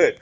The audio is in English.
good.